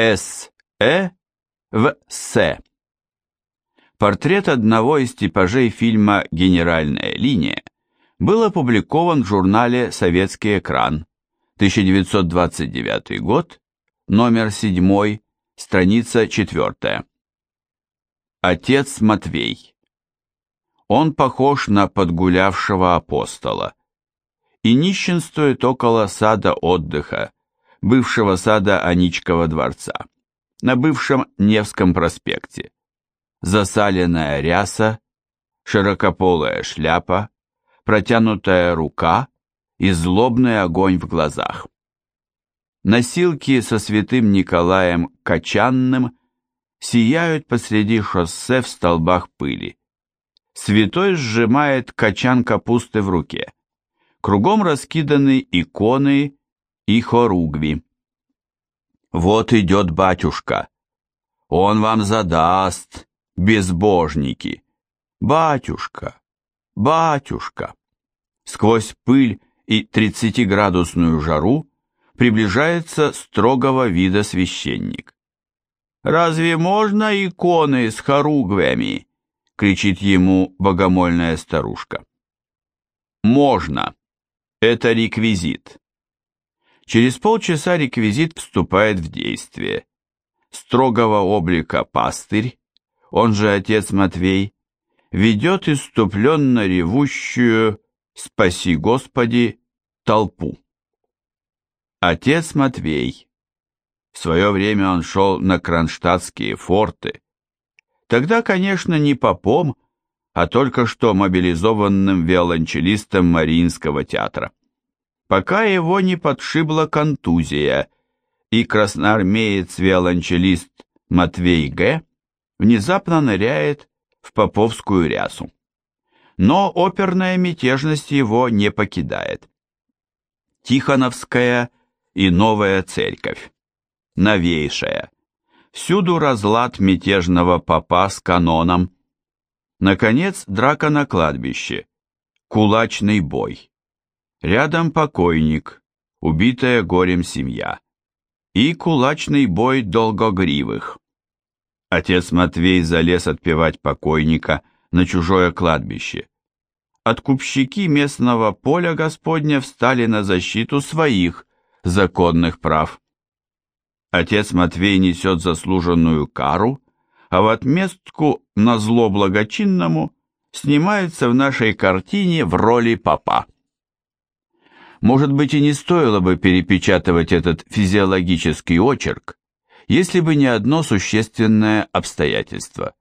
С. Э. В. С. Портрет одного из типажей фильма «Генеральная линия» был опубликован в журнале «Советский экран», 1929 год, номер 7, страница 4. Отец Матвей. Он похож на подгулявшего апостола и нищенствует около сада отдыха, бывшего сада Аничкова дворца, на бывшем Невском проспекте. Засаленная ряса, широкополая шляпа, протянутая рука и злобный огонь в глазах. Носилки со святым Николаем Качанным сияют посреди шоссе в столбах пыли. Святой сжимает качан капусты в руке. Кругом раскиданы иконы и хоругви. Вот идет батюшка. Он вам задаст, безбожники. Батюшка, батюшка. Сквозь пыль и тридцатиградусную жару приближается строгого вида священник. «Разве можно иконы с хоругвями?» — кричит ему богомольная старушка. «Можно. Это реквизит». Через полчаса реквизит вступает в действие. Строгого облика пастырь, он же отец Матвей, ведет иступленно ревущую «Спаси Господи!» толпу. Отец Матвей. В свое время он шел на кронштадтские форты. Тогда, конечно, не попом, а только что мобилизованным виолончелистом Мариинского театра. Пока его не подшибла контузия, и красноармеец-виолончелист Матвей Г. внезапно ныряет в поповскую рясу. Но оперная мятежность его не покидает. Тихоновская и новая церковь, новейшая. Всюду разлад мятежного попа с каноном. Наконец, драка на кладбище, кулачный бой. Рядом покойник, убитая горем семья. И кулачный бой долгогривых. Отец Матвей залез отпевать покойника на чужое кладбище. Откупщики местного поля Господня встали на защиту своих законных прав. Отец Матвей несет заслуженную кару, а в отместку на зло благочинному снимается в нашей картине в роли папа. Может быть и не стоило бы перепечатывать этот физиологический очерк, если бы не одно существенное обстоятельство.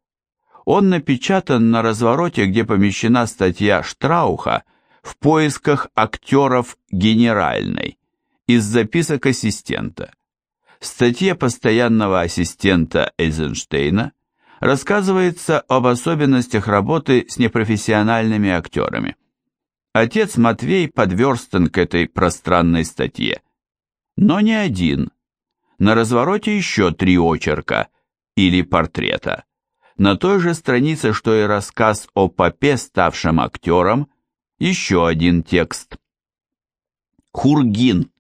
Он напечатан на развороте, где помещена статья Штрауха в поисках актеров генеральной из записок ассистента. В статье постоянного ассистента Эйзенштейна рассказывается об особенностях работы с непрофессиональными актерами. Отец Матвей подверстан к этой пространной статье. Но не один – на развороте еще три очерка или портрета. На той же странице, что и рассказ о попе, ставшем актером, еще один текст. Хургин.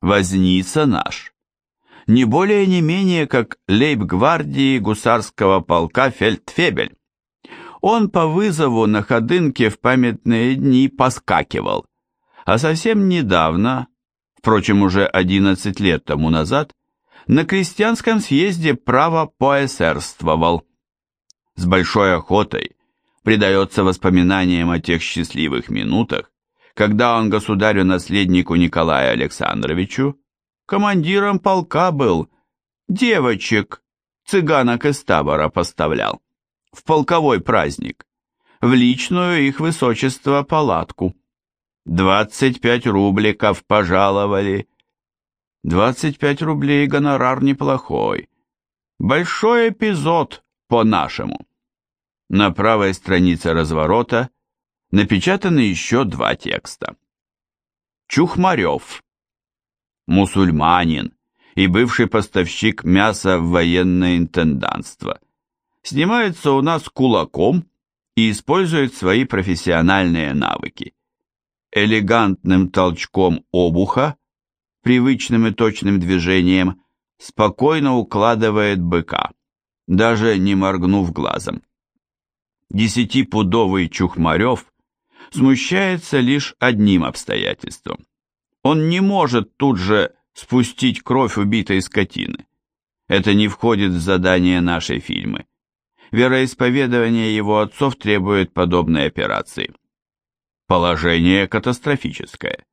Возница наш. Не более не менее, как лейб-гвардии гусарского полка фельдфебель. Он по вызову на ходынке в памятные дни поскакивал, а совсем недавно, впрочем, уже 11 лет тому назад, на крестьянском съезде право поэсерствовал. С большой охотой предается воспоминаниям о тех счастливых минутах, когда он государю-наследнику Николаю Александровичу, командиром полка был, девочек, цыганок из табора поставлял, в полковой праздник, в личную их высочество палатку. Двадцать пять рубликов пожаловали. Двадцать пять рублей гонорар неплохой. Большой эпизод по-нашему. На правой странице разворота напечатаны еще два текста. Чухмарев. Мусульманин и бывший поставщик мяса в военное интендантство. Снимается у нас кулаком и использует свои профессиональные навыки элегантным толчком обуха, привычным и точным движением, спокойно укладывает быка, даже не моргнув глазом. Десятипудовый Чухмарев смущается лишь одним обстоятельством. Он не может тут же спустить кровь убитой скотины. Это не входит в задание нашей фильмы. Вероисповедование его отцов требует подобной операции. Положение катастрофическое.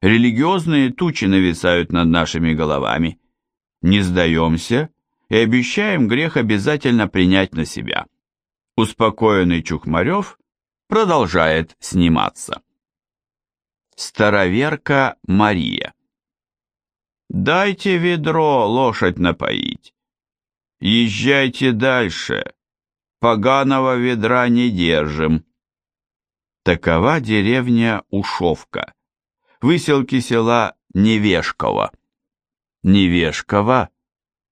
Религиозные тучи нависают над нашими головами. Не сдаемся и обещаем грех обязательно принять на себя. Успокоенный Чухмарев продолжает сниматься. Староверка Мария «Дайте ведро лошадь напоить. Езжайте дальше. Поганого ведра не держим». Такова деревня Ушовка, выселки села Невешково. Невешково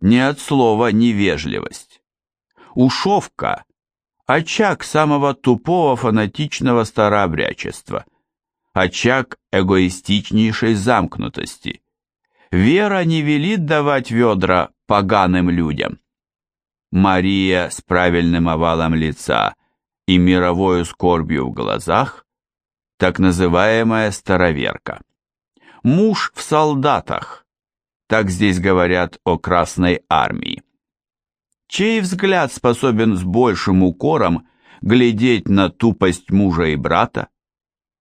не от слова невежливость. Ушовка – очаг самого тупого фанатичного старообрядчества, очаг эгоистичнейшей замкнутости. Вера не велит давать ведра поганым людям. Мария с правильным овалом лица и мировою скорбью в глазах, так называемая староверка. Муж в солдатах, так здесь говорят о Красной Армии. Чей взгляд способен с большим укором глядеть на тупость мужа и брата?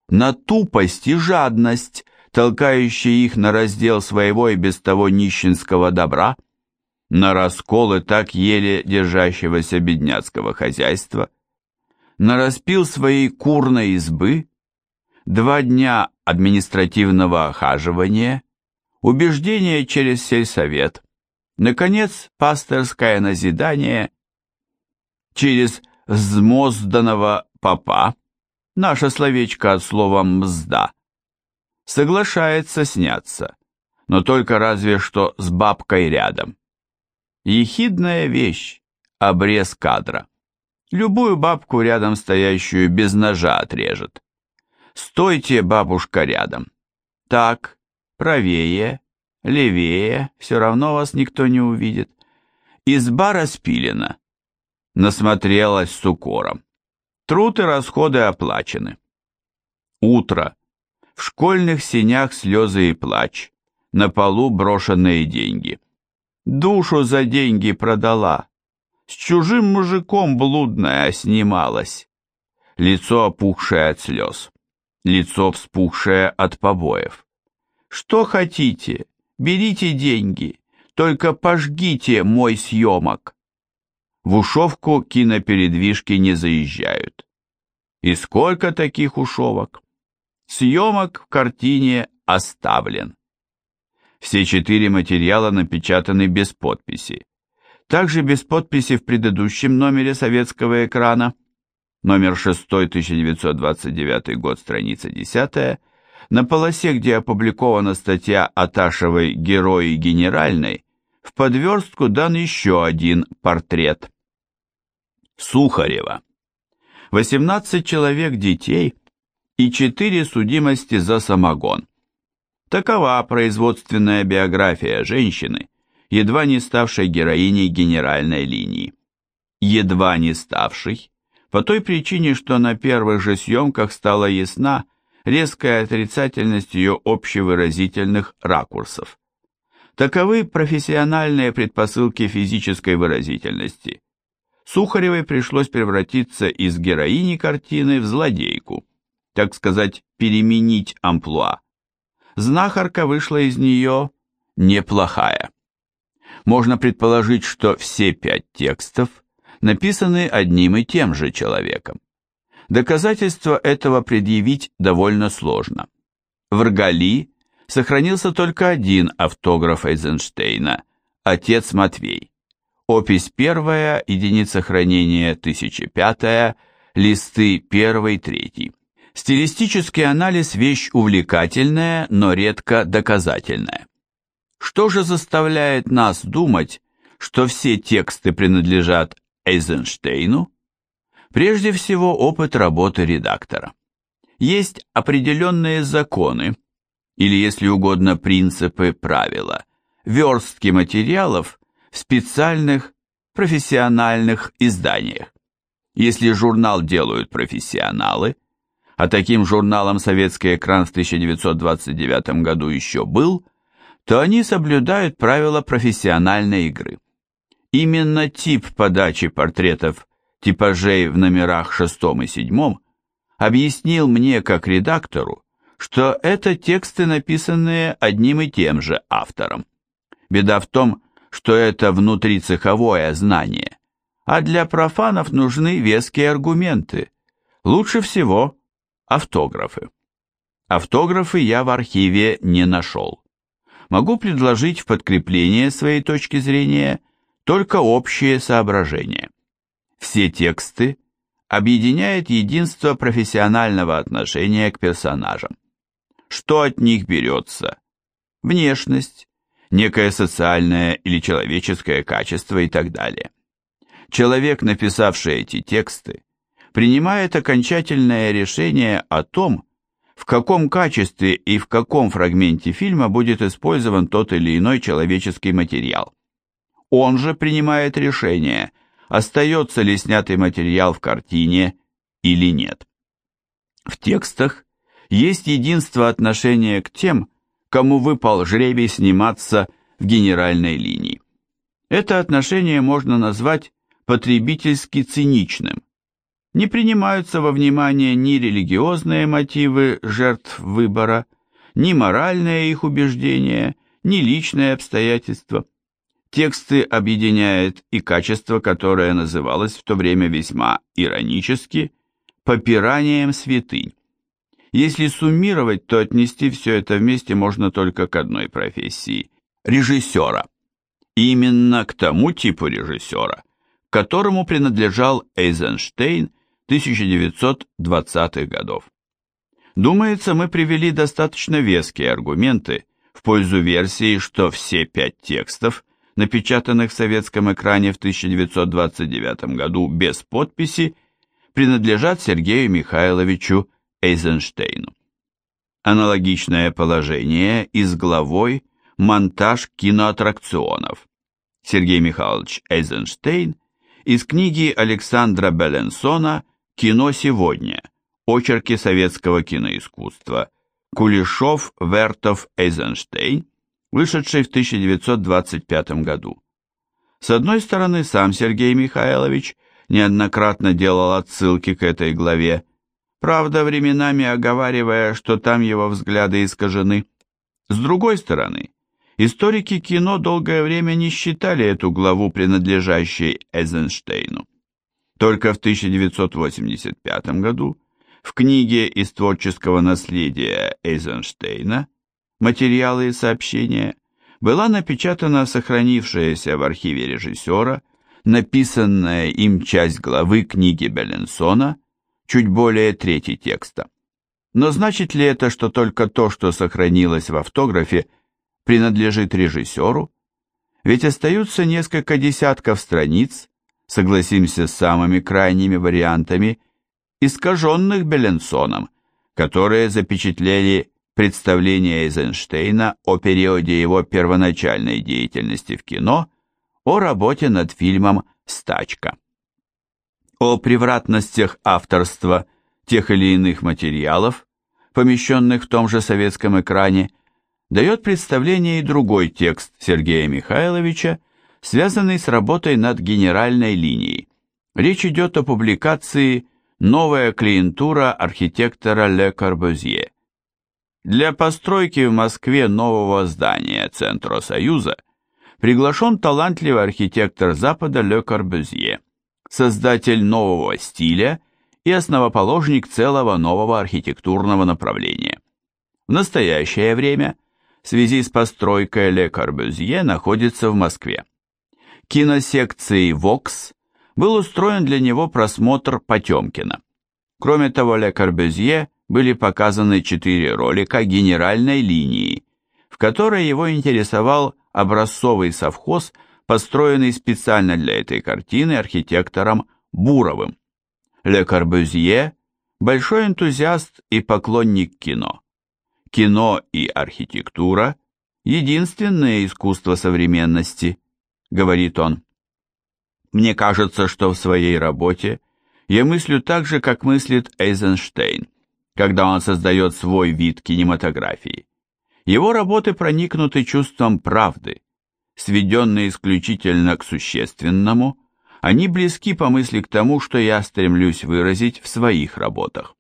На тупость и жадность, толкающие их на раздел своего и без того нищенского добра? На расколы так еле держащегося бедняцкого хозяйства – нараспил своей курной избы, два дня административного охаживания, убеждение через сельсовет, наконец, пасторское назидание через взмозданного попа, наше словечко от слова «мзда», соглашается сняться, но только разве что с бабкой рядом. Ехидная вещь, обрез кадра. Любую бабку рядом стоящую без ножа отрежет. Стойте, бабушка, рядом. Так, правее, левее, все равно вас никто не увидит. Изба распилена. Насмотрелась с укором. Труд и расходы оплачены. Утро. В школьных синях слезы и плач. На полу брошенные деньги. Душу за деньги продала. С чужим мужиком блудная снималась. Лицо опухшее от слез, лицо вспухшее от побоев. Что хотите, берите деньги, только пожгите мой съемок. В ушовку кинопередвижки не заезжают. И сколько таких ушовок? Съемок в картине оставлен. Все четыре материала напечатаны без подписи. Также без подписи в предыдущем номере советского экрана, номер 6, 1929 год, страница 10, на полосе, где опубликована статья Аташевой «Герои генеральной», в подверстку дан еще один портрет. Сухарева. 18 человек детей и 4 судимости за самогон. Такова производственная биография женщины, едва не ставшей героиней генеральной линии. Едва не ставшей, по той причине, что на первых же съемках стала ясна резкая отрицательность ее общевыразительных ракурсов. Таковы профессиональные предпосылки физической выразительности. Сухаревой пришлось превратиться из героини картины в злодейку, так сказать, переменить амплуа. Знахарка вышла из нее неплохая можно предположить, что все пять текстов написаны одним и тем же человеком. Доказательство этого предъявить довольно сложно. В Ргали сохранился только один автограф Эйзенштейна, отец Матвей. Опись первая, единица хранения 1005, листы 1-3. Стилистический анализ – вещь увлекательная, но редко доказательная. Что же заставляет нас думать, что все тексты принадлежат Эйзенштейну? Прежде всего, опыт работы редактора. Есть определенные законы, или, если угодно, принципы, правила, верстки материалов в специальных профессиональных изданиях. Если журнал делают профессионалы, а таким журналом «Советский экран» в 1929 году еще был, то они соблюдают правила профессиональной игры. Именно тип подачи портретов типажей в номерах 6 и 7 объяснил мне как редактору, что это тексты, написанные одним и тем же автором. Беда в том, что это внутрицеховое знание, а для профанов нужны веские аргументы. Лучше всего автографы. Автографы я в архиве не нашел. Могу предложить в подкрепление своей точки зрения только общие соображения. Все тексты объединяет единство профессионального отношения к персонажам. Что от них берется? Внешность, некое социальное или человеческое качество и так далее. Человек, написавший эти тексты, принимает окончательное решение о том, в каком качестве и в каком фрагменте фильма будет использован тот или иной человеческий материал. Он же принимает решение, остается ли снятый материал в картине или нет. В текстах есть единство отношения к тем, кому выпал жребий сниматься в генеральной линии. Это отношение можно назвать потребительски циничным. Не принимаются во внимание ни религиозные мотивы жертв выбора, ни моральные их убеждения, ни личные обстоятельства. Тексты объединяет и качество, которое называлось в то время весьма иронически «попиранием святынь». Если суммировать, то отнести все это вместе можно только к одной профессии – режиссера. Именно к тому типу режиссера, которому принадлежал Эйзенштейн 1920-х годов. Думается, мы привели достаточно веские аргументы в пользу версии, что все пять текстов, напечатанных в советском экране в 1929 году без подписи, принадлежат Сергею Михайловичу Эйзенштейну. Аналогичное положение и с главой «Монтаж киноаттракционов». Сергей Михайлович Эйзенштейн из книги Александра Беленсона «Кино сегодня. Очерки советского киноискусства». Кулешов, Вертов, Эйзенштейн, вышедший в 1925 году. С одной стороны, сам Сергей Михайлович неоднократно делал отсылки к этой главе, правда, временами оговаривая, что там его взгляды искажены. С другой стороны, историки кино долгое время не считали эту главу принадлежащей Эйзенштейну. Только в 1985 году в книге из творческого наследия Эйзенштейна «Материалы и сообщения» была напечатана сохранившаяся в архиве режиссера, написанная им часть главы книги Беленсона – чуть более трети текста. Но значит ли это, что только то, что сохранилось в автографе, принадлежит режиссеру? Ведь остаются несколько десятков страниц, согласимся с самыми крайними вариантами, искаженных Беленсоном, которые запечатлели представление Эйзенштейна о периоде его первоначальной деятельности в кино, о работе над фильмом «Стачка» о превратностях авторства тех или иных материалов, помещенных в том же советском экране, дает представление и другой текст Сергея Михайловича, связанный с работой над генеральной линией. Речь идет о публикации «Новая клиентура архитектора Ле Корбузье». Для постройки в Москве нового здания Центра Союза приглашен талантливый архитектор Запада Ле Корбузье создатель нового стиля и основоположник целого нового архитектурного направления. В настоящее время в связи с постройкой Ле Корбюзье находится в Москве. Киносекцией «Вокс» был устроен для него просмотр Потемкина. Кроме того, Ле Корбюзье были показаны четыре ролика генеральной линии, в которой его интересовал образцовый совхоз – построенный специально для этой картины архитектором Буровым. Ле Корбюзье – большой энтузиаст и поклонник кино. Кино и архитектура единственное искусство современности, говорит он. Мне кажется, что в своей работе я мыслю так же, как мыслит Эйзенштейн, когда он создает свой вид кинематографии. Его работы проникнуты чувством правды, сведенные исключительно к существенному, они близки по мысли к тому, что я стремлюсь выразить в своих работах.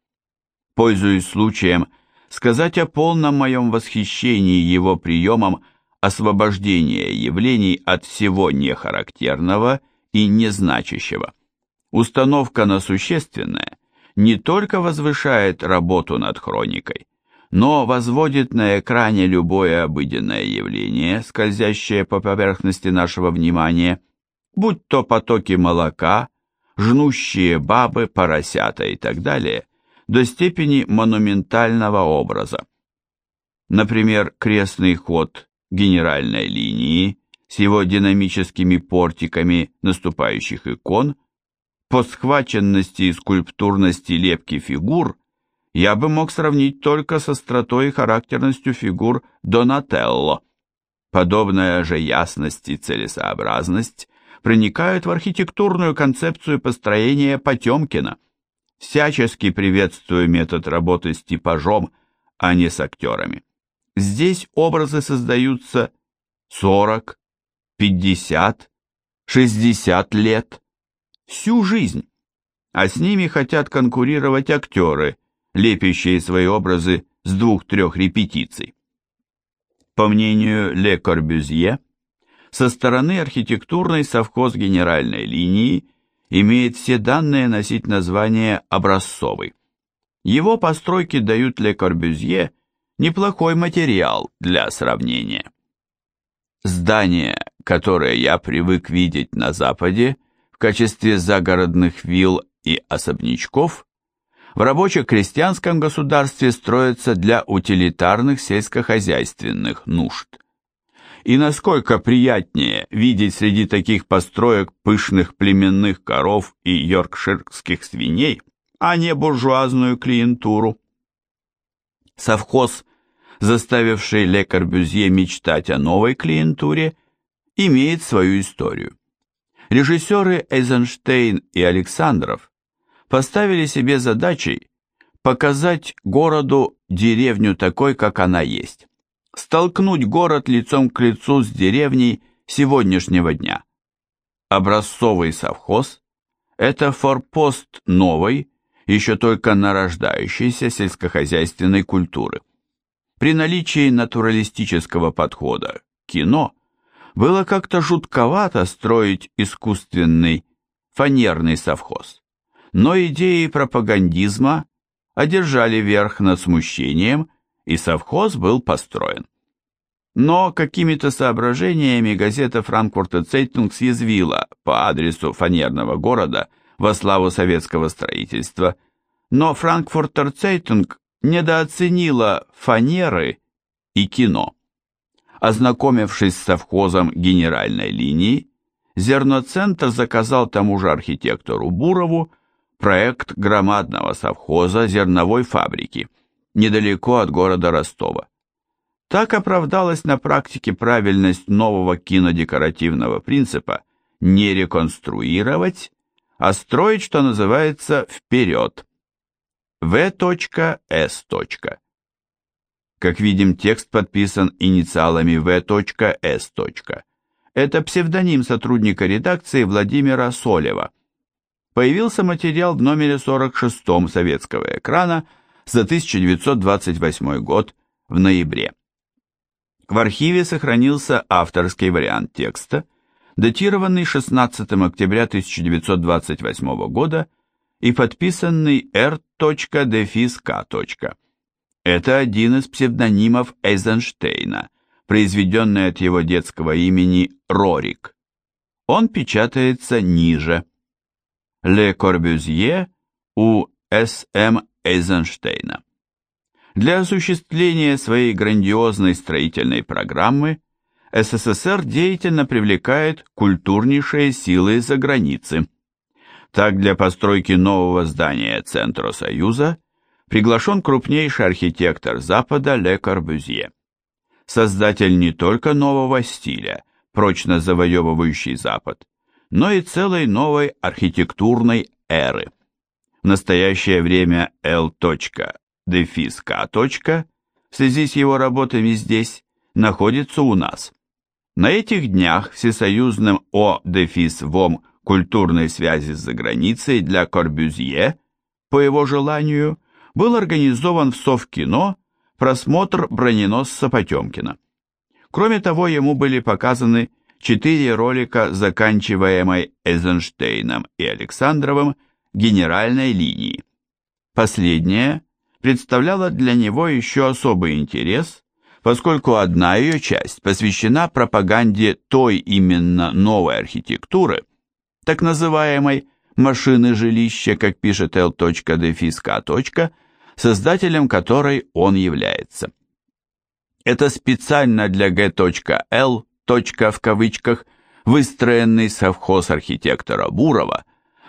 Пользуясь случаем, сказать о полном моем восхищении его приемом освобождения явлений от всего нехарактерного и незначащего. Установка на существенное не только возвышает работу над хроникой, но возводит на экране любое обыденное явление, скользящее по поверхности нашего внимания, будь то потоки молока, жнущие бабы, поросята и так далее, до степени монументального образа. Например, крестный ход генеральной линии с его динамическими портиками наступающих икон, по схваченности и скульптурности лепки фигур я бы мог сравнить только со остротой и характерностью фигур Донателло. Подобная же ясность и целесообразность проникают в архитектурную концепцию построения Потемкина. Всячески приветствую метод работы с типажом, а не с актерами. Здесь образы создаются 40, 50, 60 лет, всю жизнь, а с ними хотят конкурировать актеры, лепящие свои образы с двух-трех репетиций. По мнению Ле Корбюзье, со стороны архитектурной совхоз генеральной линии имеет все данные носить название образцовый. Его постройки дают Ле Корбюзье неплохой материал для сравнения. Здания, которые я привык видеть на Западе в качестве загородных вилл и особнячков, в рабоче-крестьянском государстве строятся для утилитарных сельскохозяйственных нужд и насколько приятнее видеть среди таких построек пышных племенных коров и йоркширских свиней, а не буржуазную клиентуру. Совхоз, заставивший Ле Корбюзье мечтать о новой клиентуре, имеет свою историю. Режиссеры Эйзенштейн и Александров поставили себе задачей показать городу деревню такой, как она есть столкнуть город лицом к лицу с деревней сегодняшнего дня. Образцовый совхоз – это форпост новой, еще только нарождающейся сельскохозяйственной культуры. При наличии натуралистического подхода кино было как-то жутковато строить искусственный фанерный совхоз, но идеи пропагандизма одержали верх над смущением – и совхоз был построен. Но какими-то соображениями газета «Франкфуртер Цейтунг» съязвила по адресу фанерного города во славу советского строительства, но «Франкфуртер Цейтунг» недооценила фанеры и кино. Ознакомившись с совхозом генеральной линии, Зерноцентр заказал тому же архитектору Бурову проект громадного совхоза зерновой фабрики – недалеко от города Ростова. Так оправдалась на практике правильность нового кинодекоративного принципа не реконструировать, а строить, что называется, вперед. В.С. Как видим, текст подписан инициалами В.С. Это псевдоним сотрудника редакции Владимира Солева. Появился материал в номере 46 советского экрана за 1928 год в ноябре. В архиве сохранился авторский вариант текста, датированный 16 октября 1928 года и подписанный R.Дефис.К. Это один из псевдонимов Эйзенштейна, произведенный от его детского имени Рорик. Он печатается ниже. Ле Корбюзье у С.М. Эйзенштейна. Для осуществления своей грандиозной строительной программы СССР деятельно привлекает культурнейшие силы из-за границы. Так, для постройки нового здания Центра Союза приглашен крупнейший архитектор Запада Ле Корбюзье. создатель не только нового стиля, прочно завоевывающий Запад, но и целой новой архитектурной эры. В настоящее время L. дефис К. в связи с его работами здесь находится у нас. На этих днях всесоюзным О. дефис ВОМ культурной связи с заграницей для Корбюзье, по его желанию, был организован в Совкино просмотр броненосца Потемкина. Кроме того, ему были показаны четыре ролика заканчиваемой Эйзенштейном и Александровым генеральной линии. Последняя представляла для него еще особый интерес, поскольку одна ее часть посвящена пропаганде той именно новой архитектуры, так называемой машины жилища, как пишет L.Дефиска создателем которой он является. Это специально для G.L. в кавычках выстроенный совхоз архитектора Бурова,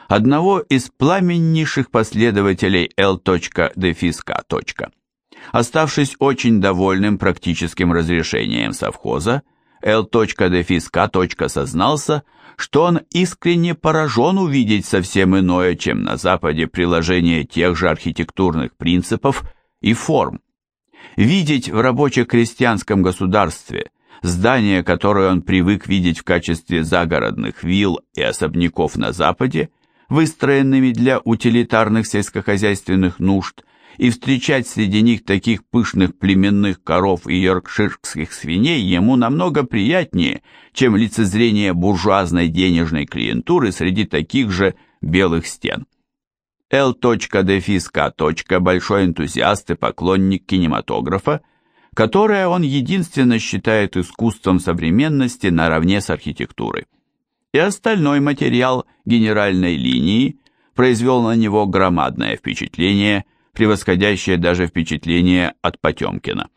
одного из пламеннейших последователей L.Дефиска. Оставшись очень довольным практическим разрешением совхоза, L.Дефиска. сознался, что он искренне поражен увидеть совсем иное, чем на Западе, приложение тех же архитектурных принципов и форм. Видеть в рабоче-крестьянском государстве здание, которое он привык видеть в качестве загородных вилл и особняков на Западе, выстроенными для утилитарных сельскохозяйственных нужд, и встречать среди них таких пышных племенных коров и йоркширских свиней ему намного приятнее, чем лицезрение буржуазной денежной клиентуры среди таких же белых стен. Л. Дефиска. Большой энтузиаст и поклонник кинематографа, которое он единственно считает искусством современности наравне с архитектурой. И остальной материал генеральной линии произвел на него громадное впечатление – превосходящее даже впечатление от Потемкина.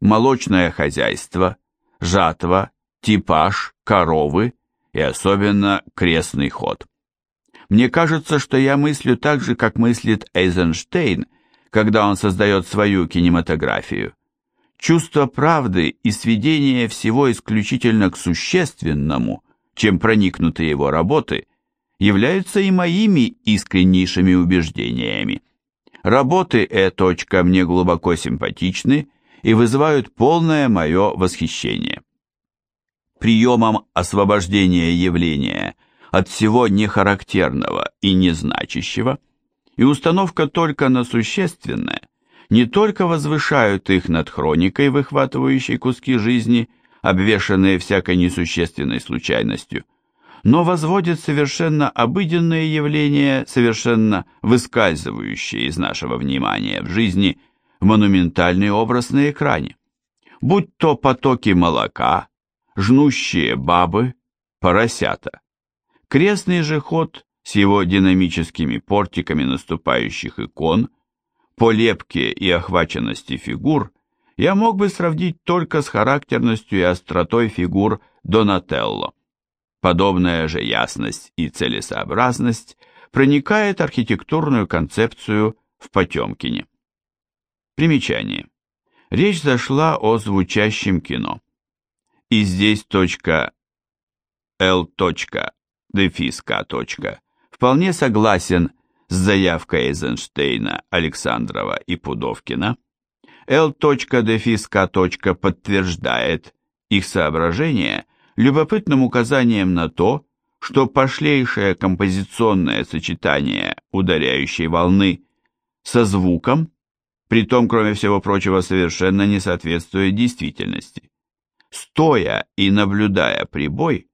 Молочное хозяйство, жатва, типаж, коровы и особенно крестный ход. Мне кажется, что я мыслю так же, как мыслит Эйзенштейн, когда он создает свою кинематографию. Чувство правды и сведение всего исключительно к существенному, чем проникнуты его работы, являются и моими искреннейшими убеждениями. Работы Э. мне глубоко симпатичны и вызывают полное мое восхищение. Приемом освобождения явления от всего нехарактерного и незначащего и установка только на существенное не только возвышают их над хроникой, выхватывающей куски жизни, обвешанные всякой несущественной случайностью, но возводит совершенно обыденные явления, совершенно выскальзывающие из нашего внимания в жизни, в монументальный образ на экране. Будь то потоки молока, жнущие бабы, поросята. Крестный же ход с его динамическими портиками наступающих икон, по лепке и охваченности фигур, я мог бы сравнить только с характерностью и остротой фигур Донателло. Подобная же ясность и целесообразность проникает архитектурную концепцию в Потемкине. Примечание. Речь зашла о звучащем кино. И здесь точка L. Дефис К. Вполне согласен с заявкой Эйзенштейна, Александрова и Пудовкина. L. Дефис К. подтверждает их соображения любопытным указанием на то, что пошлейшее композиционное сочетание ударяющей волны со звуком, притом, кроме всего прочего, совершенно не соответствует действительности. Стоя и наблюдая прибой,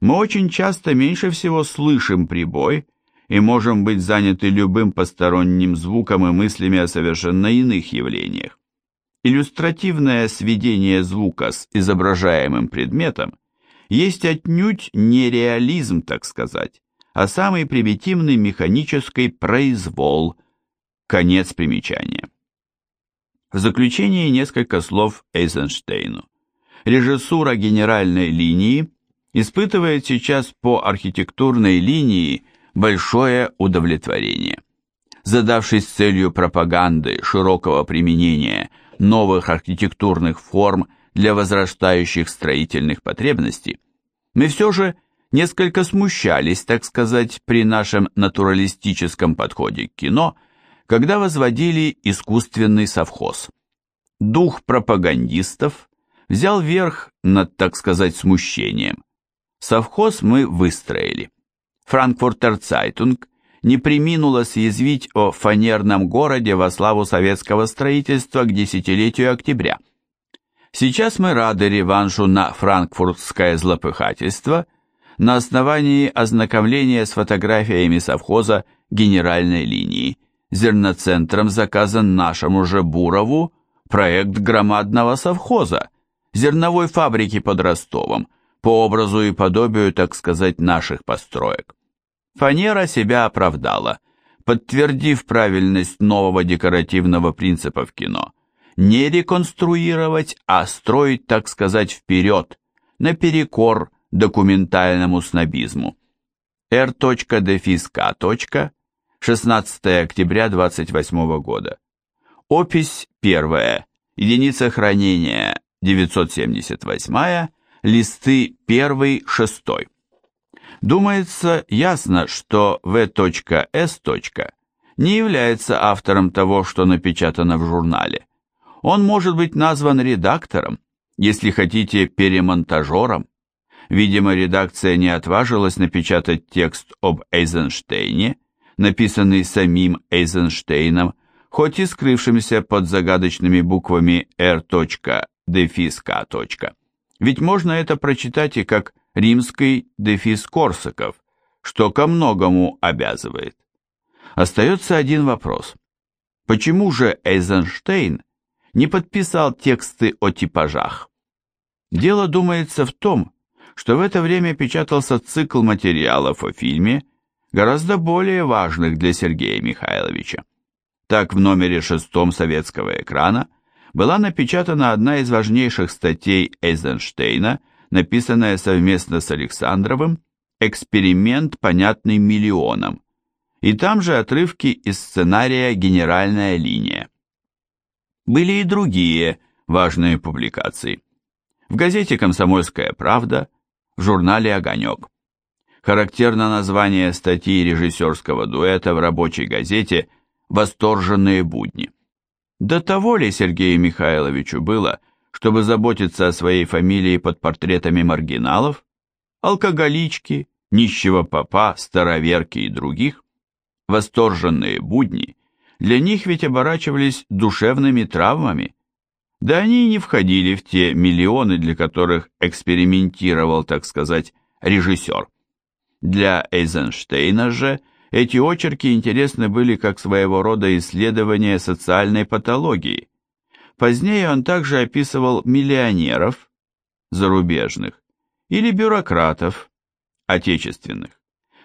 мы очень часто меньше всего слышим прибой и можем быть заняты любым посторонним звуком и мыслями о совершенно иных явлениях. Иллюстративное сведение звука с изображаемым предметом есть отнюдь не реализм, так сказать, а самый примитивный механический произвол. Конец примечания. В заключение несколько слов Эйзенштейну. Режиссура генеральной линии испытывает сейчас по архитектурной линии большое удовлетворение. Задавшись целью пропаганды широкого применения новых архитектурных форм для возрастающих строительных потребностей, мы все же несколько смущались, так сказать, при нашем натуралистическом подходе к кино, когда возводили искусственный совхоз. Дух пропагандистов взял верх над, так сказать, смущением. Совхоз мы выстроили. Франкфуртер Цайтунг не преминула съязвить о фанерном городе во славу советского строительства к десятилетию октября. Сейчас мы рады реваншу на франкфуртское злопыхательство на основании ознакомления с фотографиями совхоза генеральной линии. Зерноцентром заказан нашему же Бурову проект громадного совхоза, зерновой фабрики под Ростовом, по образу и подобию, так сказать, наших построек. Фанера себя оправдала, подтвердив правильность нового декоративного принципа в кино. Не реконструировать, а строить, так сказать, вперед, наперекор документальному снобизму. R.Дефис.К. 16 октября 28 года. Опись первая. Единица хранения 978, листы 1-6. Думается ясно, что В.С. не является автором того, что напечатано в журнале. Он может быть назван редактором, если хотите, перемонтажером. Видимо, редакция не отважилась напечатать текст об Эйзенштейне, написанный самим Эйзенштейном, хоть и скрывшимся под загадочными буквами R.Дефис.К. Ведь можно это прочитать и как римский дефис Корсаков, что ко многому обязывает. Остается один вопрос. Почему же Эйзенштейн не подписал тексты о типажах? Дело, думается, в том, что в это время печатался цикл материалов о фильме, гораздо более важных для Сергея Михайловича. Так в номере шестом советского экрана была напечатана одна из важнейших статей Эйзенштейна, написанная совместно с Александровым «Эксперимент, понятный миллионам», и там же отрывки из сценария «Генеральная линия». Были и другие важные публикации. В газете «Комсомольская правда», в журнале «Огонек». Характерно название статьи режиссерского дуэта в рабочей газете «Восторженные будни». До того ли Сергею Михайловичу было, чтобы заботиться о своей фамилии под портретами маргиналов, алкоголички, нищего попа, староверки и других? Восторженные будни для них ведь оборачивались душевными травмами, да они и не входили в те миллионы, для которых экспериментировал, так сказать, режиссер. Для Эйзенштейна же – эти очерки интересны были как своего рода исследования социальной патологии. Позднее он также описывал миллионеров, зарубежных, или бюрократов, отечественных.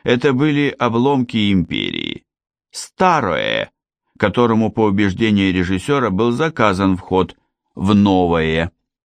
Это были обломки империи. Старое, которому по убеждению режиссера был заказан вход в новое.